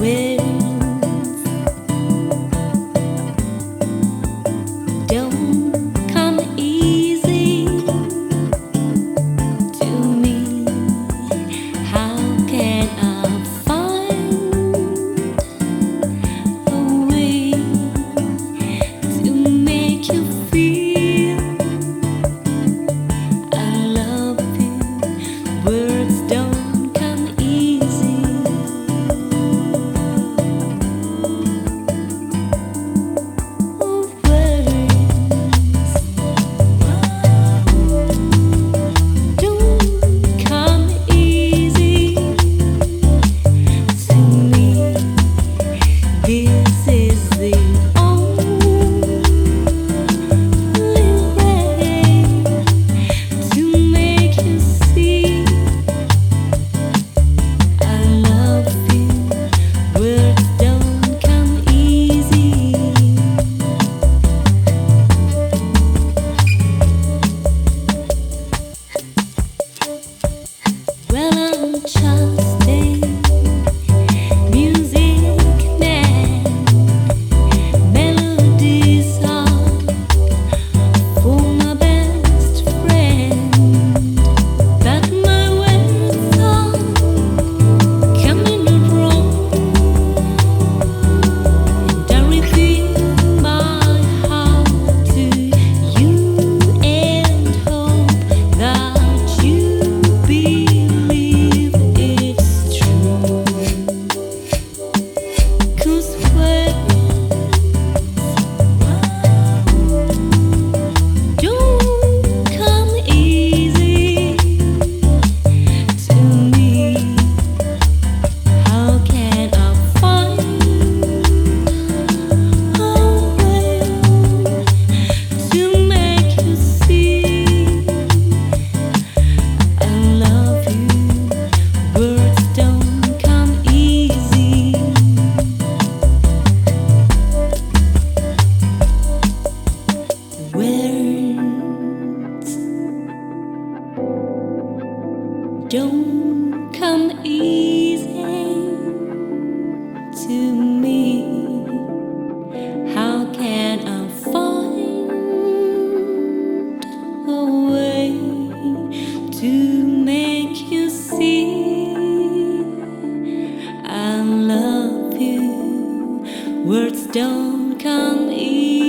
with don't come easy to me. How can I find a way to make you see I love you? Words don't come easy.